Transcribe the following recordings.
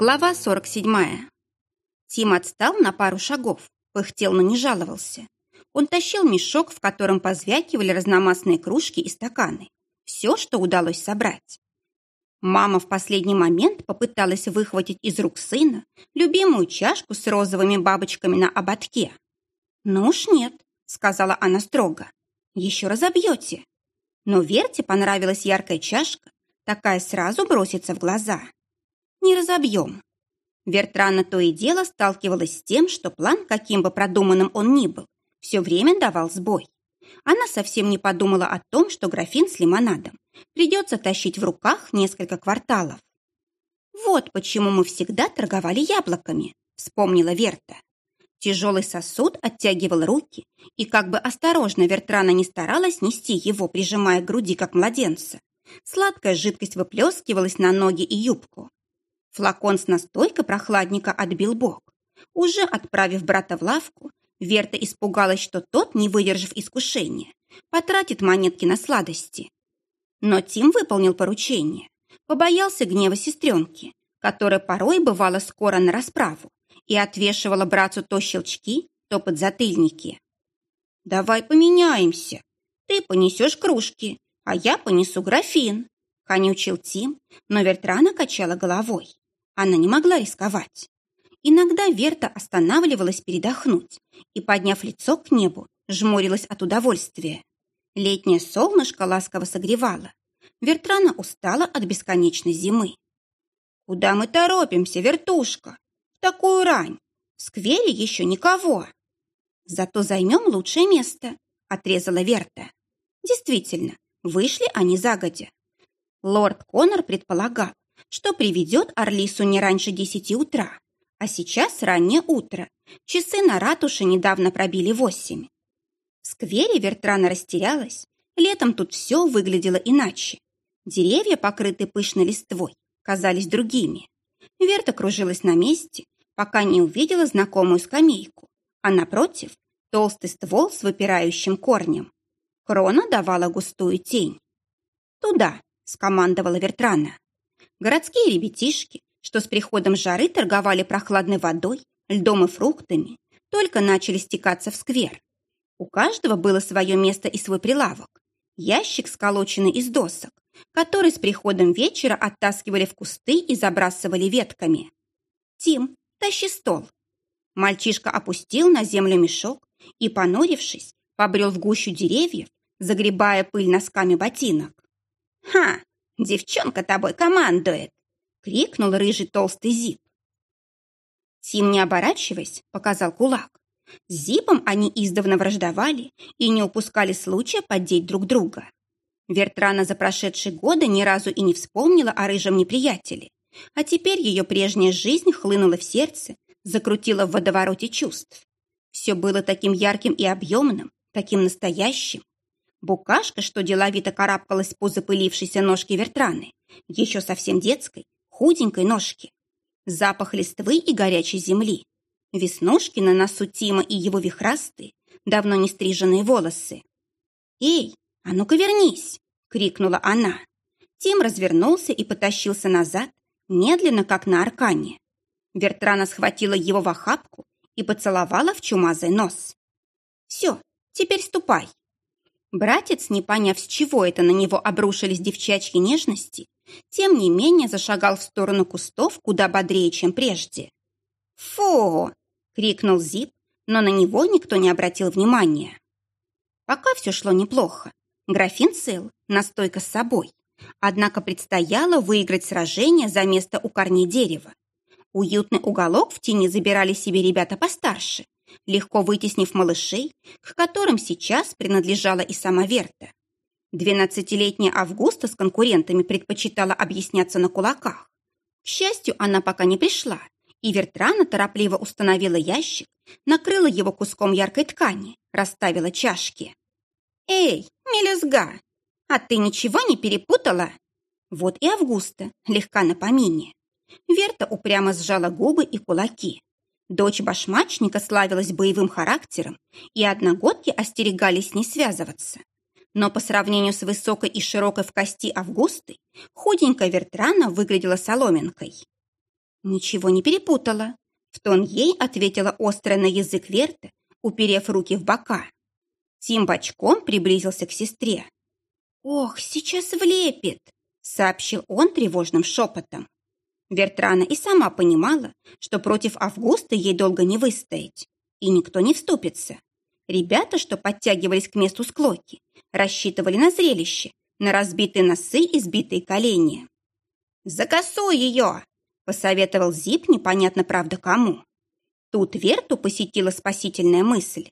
Глава 47. Тим отстал на пару шагов, пыхтел, но не жаловался. Он тащил мешок, в котором позвякивали разномастные кружки и стаканы. Все, что удалось собрать. Мама в последний момент попыталась выхватить из рук сына любимую чашку с розовыми бабочками на ободке. «Ну уж нет», — сказала она строго, — «еще разобьете». Но Верте понравилась яркая чашка, такая сразу бросится в глаза не разобьем. Вертрана то и дело сталкивалась с тем, что план, каким бы продуманным он ни был, все время давал сбой. Она совсем не подумала о том, что графин с лимонадом придется тащить в руках несколько кварталов. «Вот почему мы всегда торговали яблоками», — вспомнила Верта. Тяжелый сосуд оттягивал руки, и как бы осторожно Вертрана не старалась нести его, прижимая к груди, как младенца, сладкая жидкость выплескивалась на ноги и юбку. Флакон с настойкой прохладника отбил бок. Уже отправив брата в лавку, Верта испугалась, что тот, не выдержав искушения, потратит монетки на сладости. Но Тим выполнил поручение. Побоялся гнева сестренки, которая порой бывала скоро на расправу и отвешивала братцу то щелчки, то подзатыльники. «Давай поменяемся. Ты понесешь кружки, а я понесу графин», — конючил Тим, но Вертрана качала головой. Она не могла рисковать. Иногда Верта останавливалась передохнуть и, подняв лицо к небу, жмурилась от удовольствия. Летнее солнышко ласково согревало. Вертрана устала от бесконечной зимы. «Куда мы торопимся, вертушка? В такую рань! В сквере еще никого!» «Зато займем лучшее место», — отрезала Верта. Действительно, вышли они загодя. Лорд Коннор предполагал, что приведет Орлису не раньше десяти утра. А сейчас раннее утро. Часы на ратуше недавно пробили восемь. В сквере Вертрана растерялась. Летом тут все выглядело иначе. Деревья, покрытые пышной листвой, казались другими. Верта кружилась на месте, пока не увидела знакомую скамейку, а напротив – толстый ствол с выпирающим корнем. Крона давала густую тень. «Туда!» – скомандовала Вертрана. Городские ребятишки, что с приходом жары торговали прохладной водой, льдом и фруктами, только начали стекаться в сквер. У каждого было свое место и свой прилавок. Ящик, сколоченный из досок, который с приходом вечера оттаскивали в кусты и забрасывали ветками. «Тим, тащи стол!» Мальчишка опустил на землю мешок и, понурившись, побрел в гущу деревьев, загребая пыль носками ботинок. «Ха! Девчонка тобой командует!» — крикнул рыжий толстый Зип. Тим, не оборачиваясь, показал кулак. С Зипом они издавна враждовали и не упускали случая поддеть друг друга. Вертрана за прошедшие годы ни разу и не вспомнила о рыжем неприятеле, а теперь ее прежняя жизнь хлынула в сердце, закрутила в водовороте чувств. Все было таким ярким и объемным, таким настоящим. Букашка, что деловито карабкалась по запылившейся ножке Вертраны, еще совсем детской, худенькой ножки. Запах листвы и горячей земли. Веснушки на носу Тима и его вихрастые, давно не стриженные волосы. «Эй, а ну-ка вернись!» — крикнула она. Тим развернулся и потащился назад, медленно, как на аркане. Вертрана схватила его в охапку и поцеловала в чумазый нос. «Все, теперь ступай!» Братец, не поняв, с чего это на него обрушились девчачьи нежности, тем не менее зашагал в сторону кустов куда бодрее, чем прежде. «Фу!» — крикнул Зип, но на него никто не обратил внимания. Пока все шло неплохо. Графин цел, настойка с собой. Однако предстояло выиграть сражение за место у корней дерева. Уютный уголок в тени забирали себе ребята постарше, легко вытеснив малышей, к которым сейчас принадлежала и сама Верта. Двенадцатилетняя Августа с конкурентами предпочитала объясняться на кулаках. К счастью, она пока не пришла, и Вертрана торопливо установила ящик, накрыла его куском яркой ткани, расставила чашки. «Эй, мелюзга, а ты ничего не перепутала?» Вот и Августа, легка на помине. Верта упрямо сжала губы и кулаки. Дочь башмачника славилась боевым характером, и одногодки остерегались с ней связываться. Но по сравнению с высокой и широкой в кости Августой, худенькая Вертрана выглядела соломинкой. Ничего не перепутала. В тон ей ответила острая на язык Верта, уперев руки в бока. Тим бочком приблизился к сестре. «Ох, сейчас влепит!» — сообщил он тревожным шепотом. Вертрана и сама понимала, что против Августа ей долго не выстоять, и никто не вступится. Ребята, что подтягивались к месту склоки, рассчитывали на зрелище, на разбитые носы и сбитые колени. «Закосуй ее!» — посоветовал Зип, непонятно правда кому. Тут Верту посетила спасительная мысль.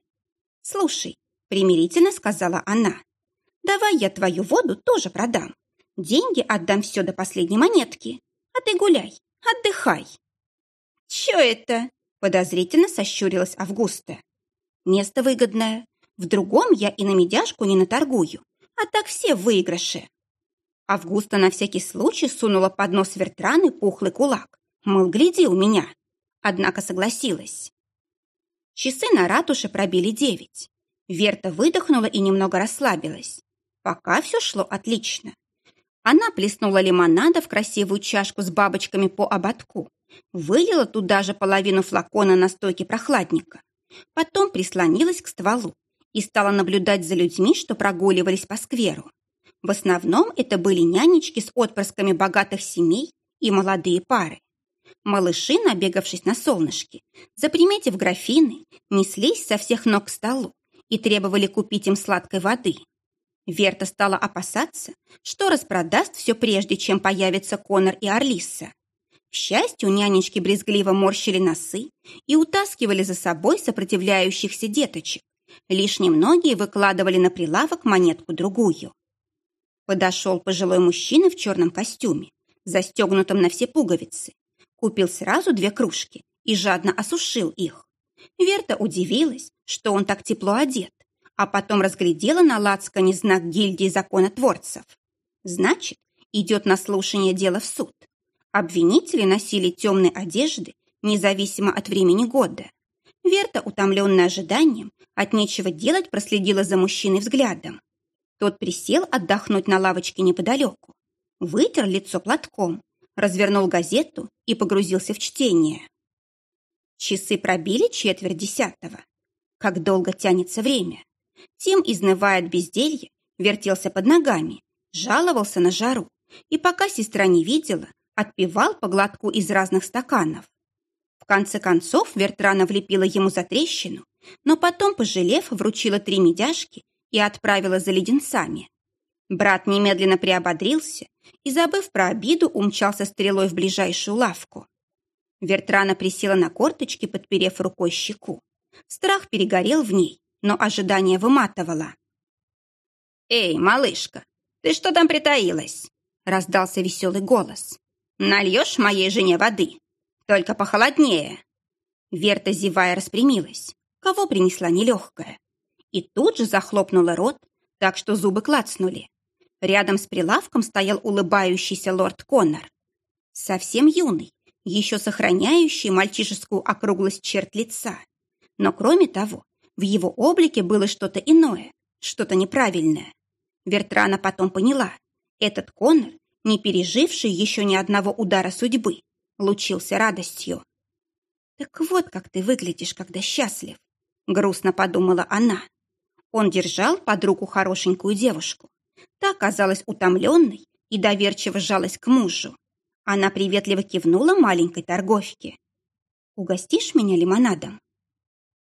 «Слушай», — примирительно сказала она, «давай я твою воду тоже продам. Деньги отдам все до последней монетки, а ты гуляй, отдыхай». «Че это?» — подозрительно сощурилась Августа. Место выгодное. В другом я и на медяшку не наторгую, а так все выигрыше. Августа на всякий случай сунула под нос Вертраны пухлый кулак. Мол, гляди у меня. Однако согласилась. Часы на ратуше пробили девять. Верта выдохнула и немного расслабилась. Пока все шло отлично. Она плеснула лимонада в красивую чашку с бабочками по ободку, вылила туда же половину флакона настойки прохладника. Потом прислонилась к стволу и стала наблюдать за людьми, что прогуливались по скверу. В основном это были нянечки с отпрысками богатых семей и молодые пары. Малыши, набегавшись на солнышке, заприметив графины, неслись со всех ног к столу и требовали купить им сладкой воды. Верта стала опасаться, что распродаст все прежде, чем появятся Конор и Орлиса. К счастью, нянечки брезгливо морщили носы и утаскивали за собой сопротивляющихся деточек. Лишь немногие выкладывали на прилавок монетку-другую. Подошел пожилой мужчина в черном костюме, застегнутом на все пуговицы. Купил сразу две кружки и жадно осушил их. Верта удивилась, что он так тепло одет, а потом разглядела на лацкане знак гильдии законотворцев. Значит, идет на слушание дела в суд. Обвинители носили темные одежды, независимо от времени года. Верта, утомленная ожиданием, от нечего делать проследила за мужчиной взглядом. Тот присел отдохнуть на лавочке неподалеку, вытер лицо платком, развернул газету и погрузился в чтение. Часы пробили четверть десятого. Как долго тянется время. Тим, изнывая от безделья, вертелся под ногами, жаловался на жару, и пока сестра не видела, отпивал по глотку из разных стаканов. В конце концов Вертрана влепила ему за трещину, но потом, пожалев, вручила три медяшки и отправила за леденцами. Брат немедленно приободрился и, забыв про обиду, умчался стрелой в ближайшую лавку. Вертрана присела на корточки, подперев рукой щеку. Страх перегорел в ней, но ожидание выматывало. «Эй, малышка, ты что там притаилась?» раздался веселый голос. Нальешь моей жене воды? Только похолоднее. Верта, зевая, распрямилась. Кого принесла нелегкая? И тут же захлопнула рот, так что зубы клацнули. Рядом с прилавком стоял улыбающийся лорд Коннор. Совсем юный, еще сохраняющий мальчишескую округлость черт лица. Но кроме того, в его облике было что-то иное, что-то неправильное. Вертрана потом поняла, этот Коннор не переживший еще ни одного удара судьбы, лучился радостью. «Так вот, как ты выглядишь, когда счастлив», — грустно подумала она. Он держал под руку хорошенькую девушку. Та казалась утомленной и доверчиво сжалась к мужу. Она приветливо кивнула маленькой торговке. «Угостишь меня лимонадом?»